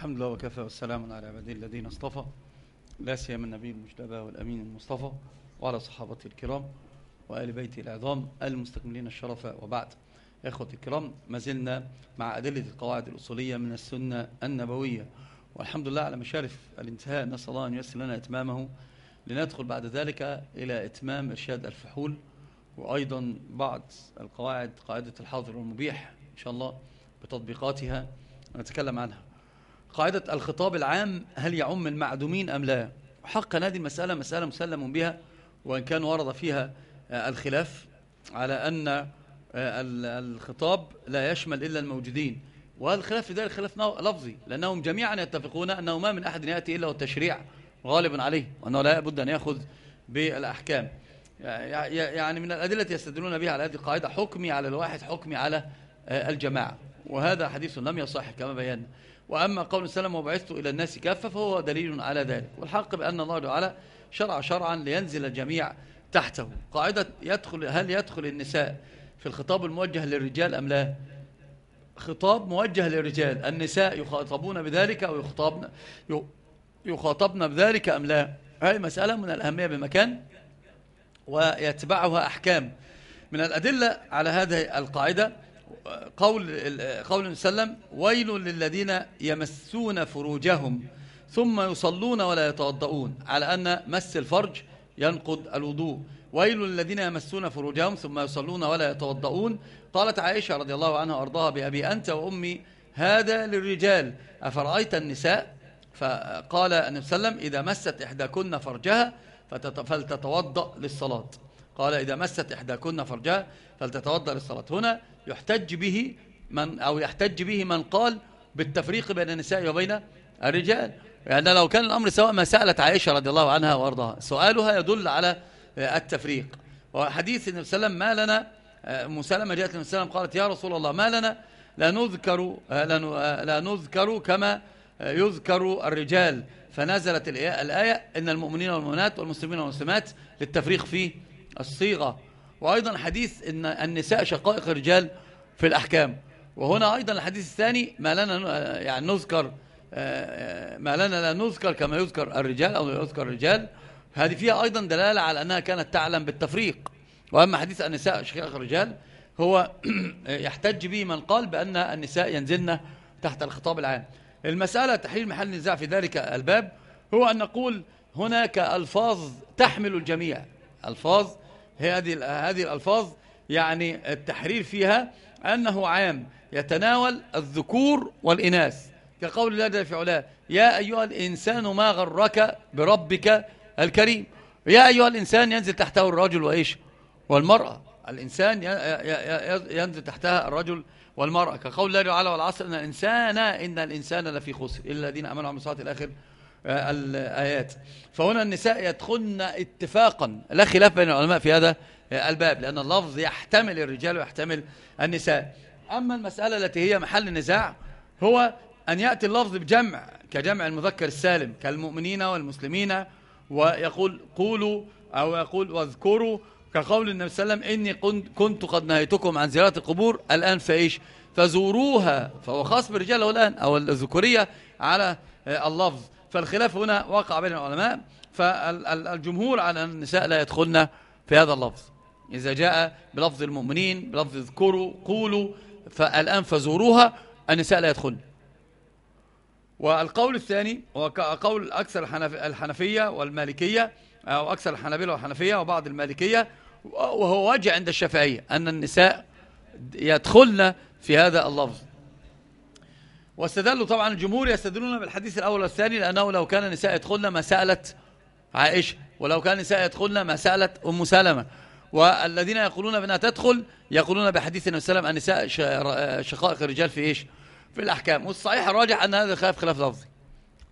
الحمد لله وكفى والسلام على عباده الذين اصطفى. لا سيما النبي المجتبى والأمين المصطفى وعلى صحابته الكرام وآل بيته العظام المستكملين الشرف وبعد. إخوتي الكرام ما زلنا مع أدلة القواعد الأصولية من السنة النبوية. والحمد لله على مشارف الانتهاء. نسأل الله أن ييسر لنا إتمامه. لندخل بعد ذلك إلى إتمام إرشاد الفحول وأيضا بعض القواعد قاعدة الحاضر والمبيح إن شاء الله بتطبيقاتها. نتكلم عنها. قاعدة الخطاب العام هل يعم المعدومين أم لا؟ حقا هذه المسألة مسألة مسلم بها وإن كان ورد فيها الخلاف على أن الخطاب لا يشمل إلا الموجودين. والخلاف في ذلك خلاف لفظي لأنهم جميعا يتفقون أنه ما من أحد يأتي إلا والتشريع غالبا عليه وأنه لا بد أن يأخذ بالأحكام. يعني من الأدلة يستدلون بها على هذه القاعدة حكمي على الواحد حكمي على الجماعة. وهذا حديث لم يصح كما بينا. وأما قول السلام وبعثت إلى الناس كافة فهو دليل على ذلك والحق بأن الله تعالى شرع شرعا لينزل الجميع تحته. قاعدة يدخل هل يدخل النساء في الخطاب الموجه للرجال أم لا؟ خطاب موجه للرجال النساء يخاطبون بذلك أو يخاطبن يخاطبن بذلك أم لا؟ هذه مسألة من الأهمية بمكان ويتبعها أحكام. من الأدلة على هذه القاعدة قول قول وسلم ويل للذين يمسون فروجهم ثم يصلون ولا يتوضؤون على أن مس الفرج ينقض الوضوء. ويل للذين يمسون فروجهم ثم يصلون ولا يتوضؤون. قالت عائشة رضي الله عنها وأرضاها بأبي أنت وأمي هذا للرجال أفرأيت النساء؟ فقال النبي صلى الله عليه وسلم إذا مست إحداكن فرجها فلتتوضأ للصلاة. قال إذا مست إحداكن فرجها فلتتوضأ للصلاة. هنا يحتج به من أو يحتج به من قال بالتفريق بين النساء وبين الرجال. يعني لو كان الأمر سواء ما سألت عائشة رضي الله عنها وأرضاها سؤالها يدل على التفريق. وحديث النبي صلى الله عليه وسلم ما لنا مسلمة جاءت النبي صلى الله عليه وسلم قالت يا رسول الله ما لنا لا نذكر, لا نذكر كما يذكر الرجال. فنزلت الآية إن المؤمنين والمؤمنات والمسلمين والمسلمات للتفريق في الصيغة. وأيضا حديث إن النساء شقائق الرجال في الأحكام. وهنا أيضا الحديث الثاني ما لنا يعني نذكر ما لنا لا نذكر كما يذكر الرجال أو يذكر الرجال. هذه فيها أيضا دلالة على أنها كانت تعلم بالتفريق. وأما حديث النساء شقائق الرجال هو يحتج به من قال بأن النساء ينزلن تحت الخطاب العام. المسألة تحليل محل نزاع في ذلك الباب هو أن نقول هناك ألفاظ تحمل الجميع. ألفاظ هذه هذه الألفاظ يعني التحرير فيها أنه عام يتناول الذكور والإناث. كقول الله جل في علاه يا أيها الإنسان ما غرك بربك الكريم. يا أيها الإنسان ينزل تحته الرجل وإيش؟ والمرأة. الإنسان ينزل تحتها الرجل والمرأة. كقول الله تعالى والعصر إن الإنسان إن الإنسان لفي خسر. إلا الذين أمنوا وعملوا الصالحات الآخر الآيات. فهنا النساء يدخلن اتفاقا. لا خلاف بين العلماء في هذا الباب لأن اللفظ يحتمل الرجال ويحتمل النساء. أما المسألة التي هي محل النزاع هو أن يأتي اللفظ بجمع كجمع المذكر السالم كالمؤمنين والمسلمين ويقول قولوا أو يقول واذكروا كقول النبي صلى الله عليه وسلم إني كنت قد نهيتكم عن زيارة القبور الآن فإيش؟ فزوروها. فهو خاص برجاله الآن أو الذكورية على اللفظ. فالخلاف هنا وقع بين العلماء فالجمهور على أن النساء لا يدخلن في هذا اللفظ. إذا جاء بلفظ المؤمنين بلفظ اذكروا قولوا فالآن فزوروها النساء لا يدخلن. والقول الثاني هو قول أكثر الحنفية والمالكية أو أكثر الحنابلة والحنفية وبعض المالكية وهو وجه عند الشافعية أن النساء يدخلن في هذا اللفظ. واستدلوا طبعا الجمهور يستدلون بالحديث الأول والثاني لأنه لو كان النساء يدخلن ما سألت عائشة ولو كان النساء يدخلن ما سألت أم سلمة. والذين يقولون بأنها تدخل يقولون بحديث النبي صلى الله عليه وسلم النساء شقائق الرجال في إيش؟ في الأحكام. والصحيح الراجح أن هذا خلاف خلاف لفظي.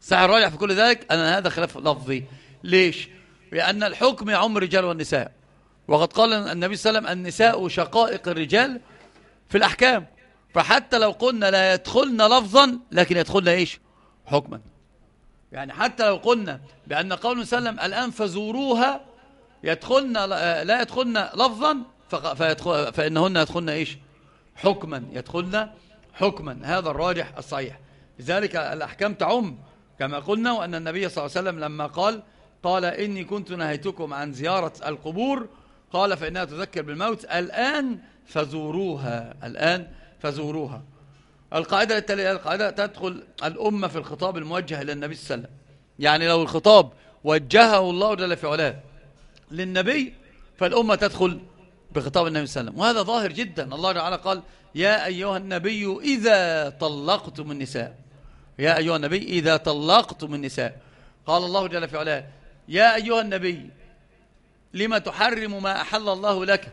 الصحيح الراجح في كل ذلك أن هذا خلاف لفظي. ليش؟ لأن الحكم يعم الرجال والنساء. وقد قال النبي صلى الله عليه وسلم النساء شقائق الرجال في الأحكام. فحتى لو قلنا لا يدخلنا لفظا لكن يدخلنا إيش؟ حكما. يعني حتى لو قلنا بأن قول وسلم الآن فزوروها يدخلنا لا يدخلنا لفظا فيدخل فإنهن يدخلنا إيش؟ حكما. يدخلنا حكما. هذا الراجح الصحيح. لذلك الأحكام تعم. كما قلنا وأن النبي صلى الله عليه وسلم لما قال قال إني كنت نهيتكم عن زيارة القبور قال فإنها تذكر بالموت الآن فزوروها. الآن فزوروها. القاعدة القاعدة تدخل الأمة في الخطاب الموجه إلى النبي صلى الله عليه وسلم. يعني لو الخطاب وجهه الله جل في علاه للنبي فالأمة تدخل بخطاب النبي صلى الله عليه وسلم. وهذا ظاهر جدا. الله تعالى قال يا أيها النبي إذا طلقتم النساء. يا أيها النبي إذا طلقتم النساء. قال الله جل في علاه يا أيها النبي لما تحرم ما أحل الله لك؟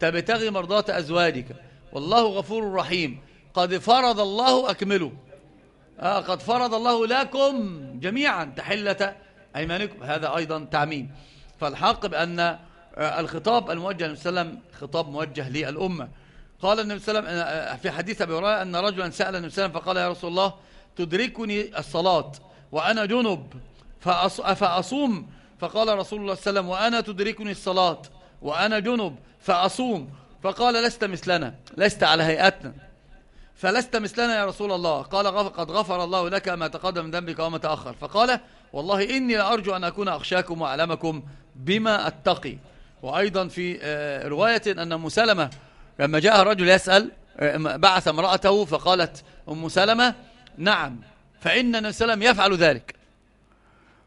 تبتغي مرضات أزواجك. والله غفور رحيم. قد فرض الله أكمله. آه قد فرض الله لكم جميعا تحلة أيمانكم. هذا أيضا تعميم. فالحق بأن آه، الخطاب الموجه للنبي صلى الله عليه وسلم خطاب موجه للأمة. قال النبي صلى الله عليه وسلم آه، في حديث أبي هريرة أن رجلا سأل النبي صلى الله عليه وسلم فقال يا رسول الله تدركني الصلاة وأنا جنب فأصوم. فقال رسول الله صلى الله عليه وسلم وأنا تدركني الصلاة وأنا جنب فأصوم. فقال لست مثلنا لست على هيئتنا. فلست مثلنا يا رسول الله. قال قد غفر الله لك ما تقدم من ذنبك وما تأخر. فقال والله إني لأرجو أن أكون أخشاكم وأعلمكم بما أتقي. وأيضا في آه، رواية أن مسلمة لما جاء رجل يسأل آه، بعث امرأته فقالت أم سلمة نعم فإن النبي صلى الله عليه وسلم يفعل ذلك.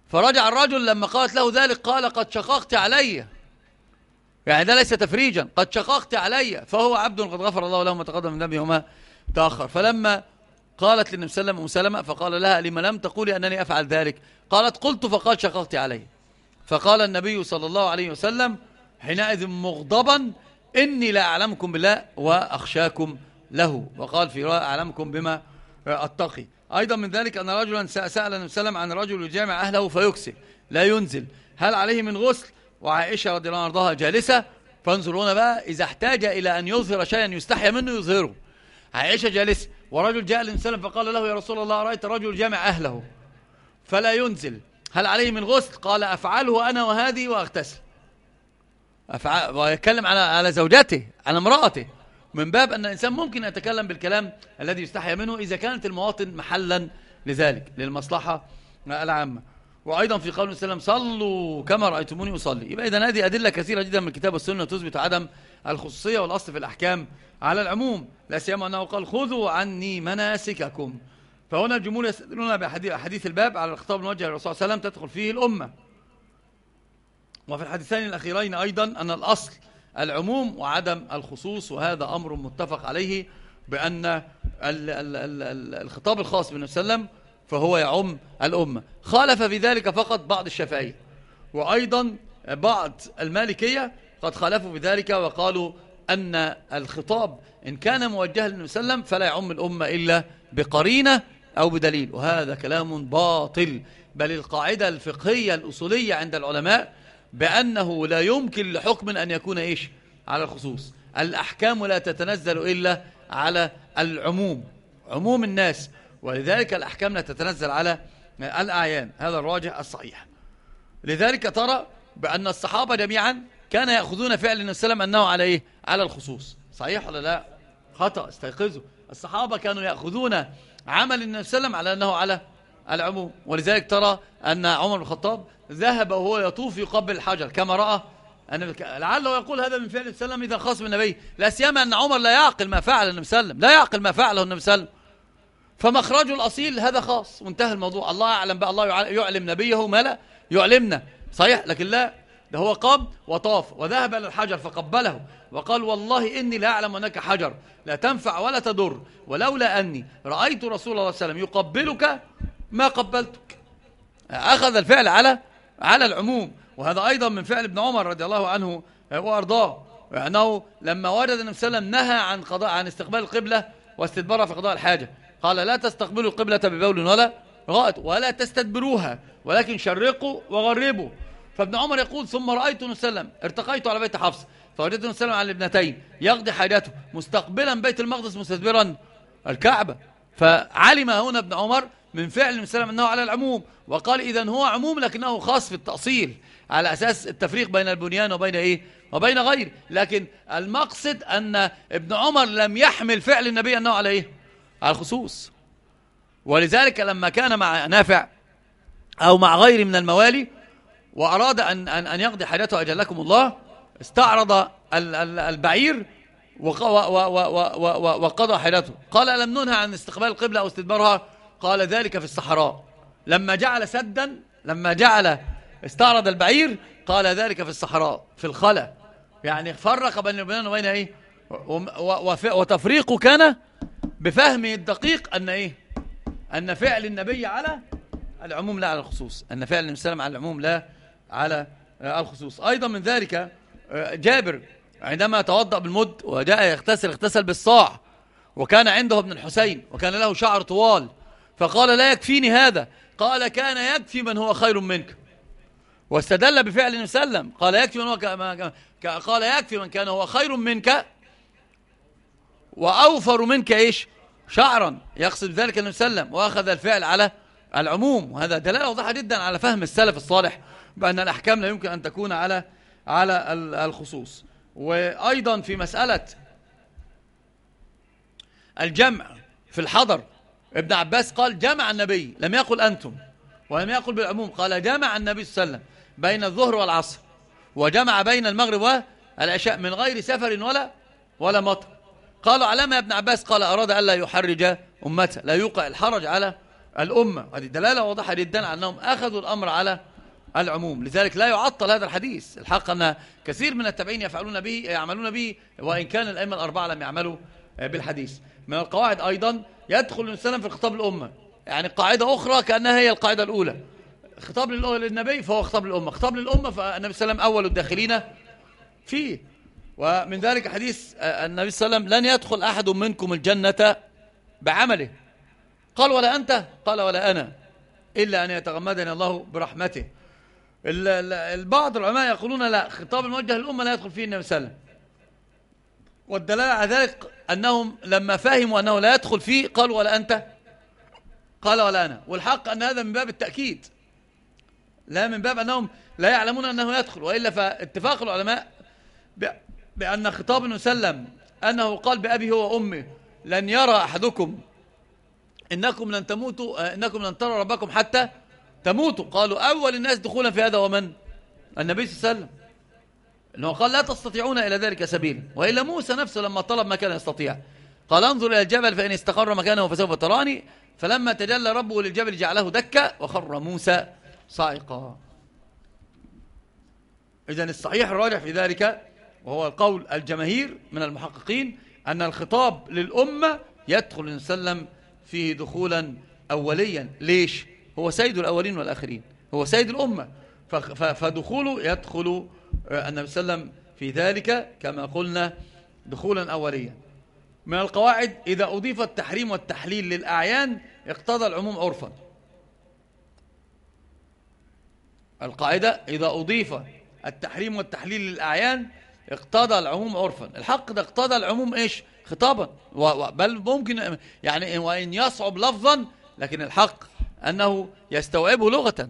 فرجع الرجل لما قالت له ذلك قال قد شققت علي. يعني ده ليس تفريجا. قد شققت علي فهو عبد قد غفر الله له ما تقدم من ذنبه وما تأخر. فلما قالت للنبي صلى الله عليه وسلم فقال لها لما لم تقولي أنني أفعل ذلك؟ قالت قلت فقال شققت علي. فقال النبي صلى الله عليه وسلم حينئذ مغضبا إني لا أعلمكم بالله وأخشاكم له. وقال في رأي أعلمكم بما أتقي. أيضا من ذلك أن رجلا سأل النبي صلى الله عليه وسلم عن رجل يجامع أهله فيكسر لا ينزل. هل عليه من غسل؟ وعائشة رضي الله عنها جالسة فانظرونا بقى إذا احتاج إلى أن يظهر شيئا يستحي منه يظهره. عائشة جالسة ورجل جاء وسلم فقال له يا رسول الله رأيت رجل جامع أهله؟ فلا ينزل. هل عليه من غسل؟ قال أفعله أنا وهذه وأغتسل. أفعل ويتكلم على على زوجته على امرأته. من باب أن الإنسان ممكن يتكلم بالكلام الذي يستحي منه إذا كانت المواطن محلا لذلك للمصلحة العامة. وأيضا في قول وسلم صلوا كما رأيتموني أصلي. يبقى إذا هذه أدلة كثيرة جدا من الكتاب والسنة تثبت عدم الخصوصية والأصل في الأحكام على العموم لا سيما أنه قال خذوا عني مناسككم. فهنا الجمهور يستدلون بحديث الباب على الخطاب الموجه للرسول صلى الله عليه وسلم تدخل فيه الأمة. وفي الحديثين الأخيرين أيضا أن الأصل العموم وعدم الخصوص وهذا أمر متفق عليه بأن الخطاب الخاص بالنبي صلى الله عليه وسلم فهو يعم الأمة. خالف في ذلك فقط بعض الشافعية. وأيضا بعض المالكية قد خالفوا بذلك وقالوا أن الخطاب إن كان موجها وسلم فلا يعم الأمة إلا بقرينة أو بدليل. وهذا كلام باطل. بل القاعدة الفقهية الأصولية عند العلماء بأنه لا يمكن لحكم أن يكون إيش؟ على الخصوص. الأحكام لا تتنزل إلا على العموم. عموم الناس. ولذلك الأحكام لا تتنزل على الأعيان. هذا الراجع الصحيح. لذلك ترى بأن الصحابة جميعا كان يأخذون فعل النبي صلى الله عليه وسلم أنه على إيه؟ على الخصوص. صحيح ولا لا؟ خطأ استيقظوا. الصحابة كانوا يأخذون عمل النبي صلى الله عليه وسلم على أنه على العموم. ولذلك ترى أن عمر بن الخطاب ذهب وهو يطوف يقبل الحجر. كما رأى أن لعله يقول هذا من فعل النبي صلى الله عليه وسلم إذا خاص بالنبي لا سيما أن عمر لا يعقل ما فعل النبي صلى الله عليه وسلم. لا يعقل ما فعله النبي صلى الله عليه وسلم. فمخرجه الأصيل هذا خاص. وانتهى الموضوع. الله أعلم بقى. الله يعلم نبيه ما لا يعلمنا. صحيح؟ لكن لا. ده هو قام وطاف وذهب إلى الحجر فقبله. وقال والله إني لا أعلم أنك حجر. لا تنفع ولا تضر. ولولا أني رأيت رسول الله صلى الله عليه وسلم يقبلك ما قبلتك. أخذ الفعل على على العموم. وهذا أيضا من فعل ابن عمر رضي الله عنه وأرضاه. أنه لما ورد النبي صلى الله عليه وسلم نهى عن قضاء عن استقبال القبلة واستدبارها في قضاء الحاجة. قال لا تستقبلوا القبلة ببول ولا غائط ولا تستدبروها ولكن شرقوا وغربوا. فابن عمر يقول ثم رأيت وسلم ارتقيت على بيت حفص فوجدت وسلم على الابنتين يقضي حاجته مستقبلا بيت المقدس مستدبرا الكعبة. فعلم هنا ابن عمر من فعل وسلم أنه على العموم وقال إذا هو عموم لكنه خاص في التأصيل على أساس التفريق بين البنيان وبين إيه؟ وبين غيره لكن المقصد أن ابن عمر لم يحمل فعل النبي أنه على إيه؟ على الخصوص. ولذلك لما كان مع نافع أو مع غير من الموالي وأراد أن, أن, أن يقضي حاجته أجلكم الله استعرض البعير وقضى حاجته قال لم ننهى عن استقبال القبلة أو استدبارها؟ قال ذلك في الصحراء. لما جعل سدا لما جعل استعرض البعير قال ذلك في الصحراء في الخلا. يعني فرق بين البنان وبين إيه؟ وتفريقه كان بفهمه الدقيق أن إيه؟ أن فعل النبي على العموم لا على الخصوص أن فعل النبي على العموم لا على الخصوص. أيضا من ذلك جابر عندما توضأ بالمد وجاء يغتسل اغتسل بالصاع وكان عنده ابن الحسين وكان له شعر طوال فقال لا يكفيني هذا. قال كان يكفي من هو خير منك. واستدل بفعل النبي قال يكفي من هو ك... قال يكفي من كان هو خير منك وأوفر منك إيش؟ شعرا. يقصد ذلك النبي صلى الله عليه وسلم. وأخذ الفعل على العموم. وهذا دلالة واضحة جدا على فهم السلف الصالح بأن الأحكام لا يمكن أن تكون على على الخصوص. وأيضا في مسألة الجمع في الحضر ابن عباس قال جمع النبي لم يقل أنتم ولم يقل بالعموم قال جمع النبي صلى الله عليه وسلم بين الظهر والعصر وجمع بين المغرب والعشاء من غير سفر ولا ولا مطر. قالوا علامة ابن عباس؟ قال أراد ألا يحرج أمته لا يوقع الحرج على الأمة. هذه دلالة واضحة جدا على أنهم أخذوا الأمر على العموم. لذلك لا يعطل هذا الحديث. الحق أن كثير من التابعين يفعلون به يعملون به وإن كان الأئمة الأربعة لم يعملوا بالحديث. من القواعد أيضا يدخل الإنسان في خطاب الأمة يعني قاعدة أخرى كأنها هي القاعدة الأولى. خطاب للنبي فهو خطاب للأمة. خطاب للأمة فالنبي صلى الله عليه وسلم أول الداخلين فيه. ومن ذلك حديث النبي صلى الله عليه وسلم لن يدخل أحد منكم الجنة بعمله. قال ولا أنت؟ قال ولا أنا. إلا أن يتغمدني الله برحمته. البعض العلماء يقولون لا خطاب الموجه للأمة لا يدخل فيه النبي صلى الله عليه وسلم. والدلالة على ذلك أنهم لما فهموا أنه لا يدخل فيه قالوا ولا أنت؟ قال ولا أنا. والحق أن هذا من باب التأكيد. لا من باب أنهم لا يعلمون أنه يدخل. وإلا فاتفاق العلماء بأن خطاب مسلم أنه قال بأبي هو أمي لن يرى أحدكم إنكم لن تموتوا إنكم لن ترى ربكم حتى تموتوا. قالوا أول الناس دخولا في هذا ومن النبي صلى الله عليه وسلم. إنه قال لا تستطيعون إلى ذلك سبيل. وإلا موسى نفسه لما طلب ما كان يستطيع. قال انظر إلى الجبل فإن استقر مكانه فسوف تراني. فلما تجلى ربه للجبل جعله دكا وخر موسى صاعقا. إذا الصحيح الراجح في ذلك وهو القول الجماهير من المحققين أن الخطاب للأمة يدخل وسلم فيه دخولا أوليا. ليش؟ هو سيد الأولين والآخرين هو سيد الأمة. فدخوله يدخل آه، النبي صلى الله عليه وسلم في ذلك كما قلنا دخولا أوليا. من القواعد إذا أضيف التحريم والتحليل للأعيان اقتضى العموم عرفا. القاعدة إذا أضيف التحريم والتحليل للأعيان اقتضى العموم عرفا. الحق ده اقتضى العموم إيش؟ خطابا. بل ممكن يعني وإن يصعب لفظا لكن الحق أنه يستوعبه لغة.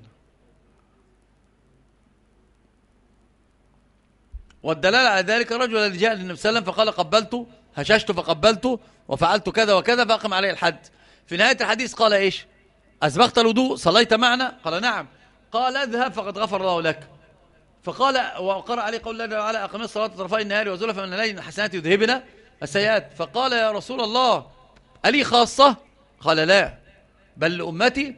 والدلالة على ذلك الرجل الذي جاء للنبي صلى الله عليه وسلم فقال قبلته هششت فقبلته وفعلت كذا وكذا فأقم عليه الحد. في نهاية الحديث قال إيش؟ أسبغت الوضوء صليت معنا؟ قال نعم. قال اذهب فقد غفر الله لك. فقال وقرأ عليه قول الله تعالى أقم الصلاة طرفي النهار وزلفا من الليل الحسنات يذهبنا السيئات. فقال يا رسول الله ألي خاصة؟ قال لا بل لأمتي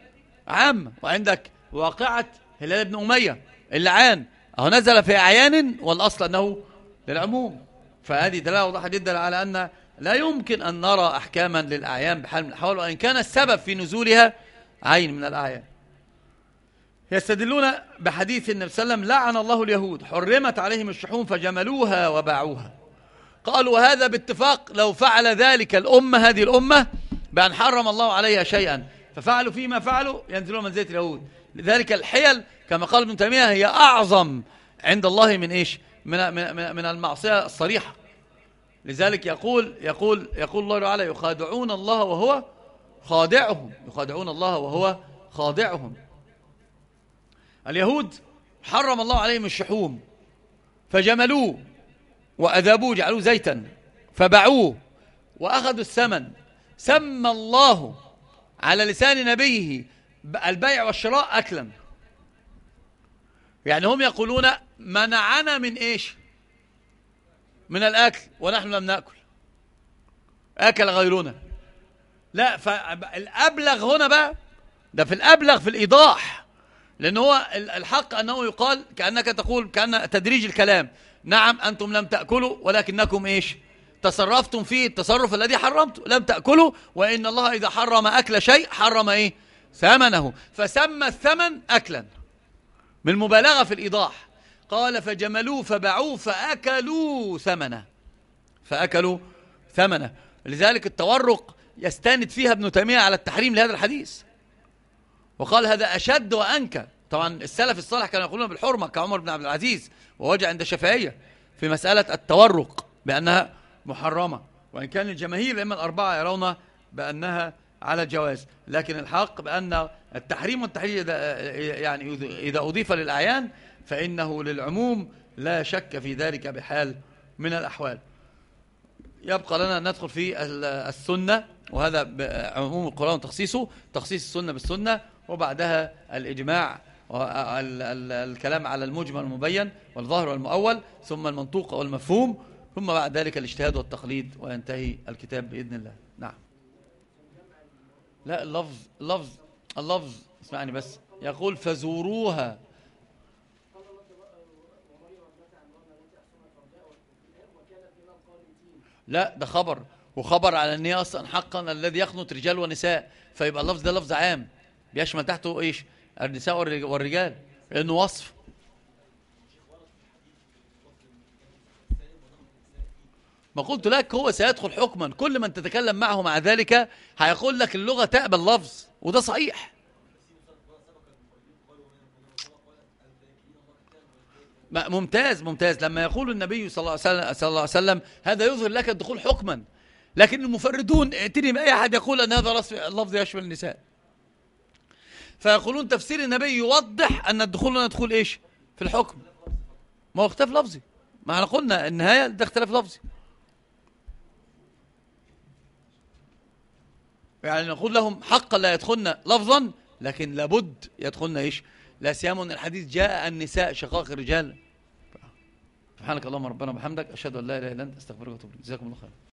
عام وعندك واقعة هلال بن أمية اللعان. أهو نزل في أعيان والأصل أنه للعموم. فهذه دلالة واضحة جدا على أن لا يمكن أن نرى أحكاما للأعيان بحال من الأحوال وإن كان السبب في نزولها عين من الأعيان. يستدلون بحديث النبي صلى الله عليه وسلم لعن الله اليهود حرمت عليهم الشحوم فجملوها وباعوها. قالوا هذا باتفاق لو فعل ذلك الأمة هذه الأمة بأن حرم الله عليها شيئا. ففعلوا فيما فعلوا ينزلون منزلة اليهود. لذلك الحيل كما قال ابن تيمية هي أعظم عند الله من إيش؟ من, من, من المعصية الصريحة. لذلك يقول يقول يقول الله تعالى يخادعون الله وهو خادعهم. يخادعون الله وهو خادعهم. اليهود حرم الله عليهم الشحوم فجملوه وأذابوه جعلوه زيتا فباعوه وأخذوا الثمن. سمى الله على لسان نبيه البيع والشراء أكلا. يعني هم يقولون منعنا من إيش؟ من الأكل ونحن لم نأكل. أكل غيرنا. لا فالأبلغ هنا بقى ده في الأبلغ في الإيضاح. لأن هو الحق أنه يقال كأنك تقول كأن تدريج الكلام. نعم أنتم لم تأكلوا ولكنكم إيش؟ تصرفتم فيه التصرف الذي حرمته لم تأكلوا وإن الله إذا حرم أكل شيء حرم إيه؟ ثمنه. فسمى الثمن أكلا. من مبالغة في الإيضاح. قال فجملوه فباعوه فأكلوا ثمنه. فأكلوا ثمنه. لذلك التورق يستند فيها ابن تيمية على التحريم لهذا الحديث. وقال هذا أشد وأنكى طبعا السلف الصالح كانوا يقولون بالحرمة كعمر بن عبد العزيز ووجع عند الشافعية في مسألة التورق بأنها محرمة وإن كان الجماهير إما الأربعة يرون بأنها على الجواز لكن الحق بأن التحريم والتحريم يعني إذا أضيف للأعيان فإنه للعموم لا شك في ذلك بحال من الأحوال. يبقى لنا ندخل في السنة وهذا عموم القرآن وتخصيصه تخصيص السنة بالسنة وبعدها الإجماع والكلام على المجمل المبين والظاهر والمؤول ثم المنطوق والمفهوم ثم بعد ذلك الاجتهاد والتقليد وينتهي الكتاب بإذن الله. نعم. لا اللفظ اللفظ اللفظ اسمعني بس. يقول فزوروها. لا ده خبر. وخبر على ان هي أصلا حقا الذي يخنط رجال ونساء. فيبقى اللفظ ده لفظ عام. بيشمل تحته إيش؟ النساء والرجال. لأنه وصف. ما قلت لك هو سيدخل حكما. كل من تتكلم معه مع ذلك هيقول لك اللغة تقبل لفظ وده صحيح. ممتاز ممتاز. لما يقول النبي صلى الله عليه وسلم, الله عليه وسلم هذا يظهر لك الدخول حكما. لكن المفردون ائتني بأي أحد يقول أن هذا اللفظ يشمل النساء؟ فيقولون تفسير النبي يوضح أن الدخول ندخل إيش؟ في الحكم. ما هو اختلاف لفظي. ما إحنا قلنا النهاية ده اختلاف لفظي. يعني نقول لهم حقا لا يدخلنا لفظا لكن لابد يدخلنا إيش؟ لا سيما أن الحديث جاء النساء شقاق الرجال سبحانك اللهم ربنا وبحمدك أشهد أن لا إله إلا أنت أستغفرك وأتوب إليك. جزاكم الله خير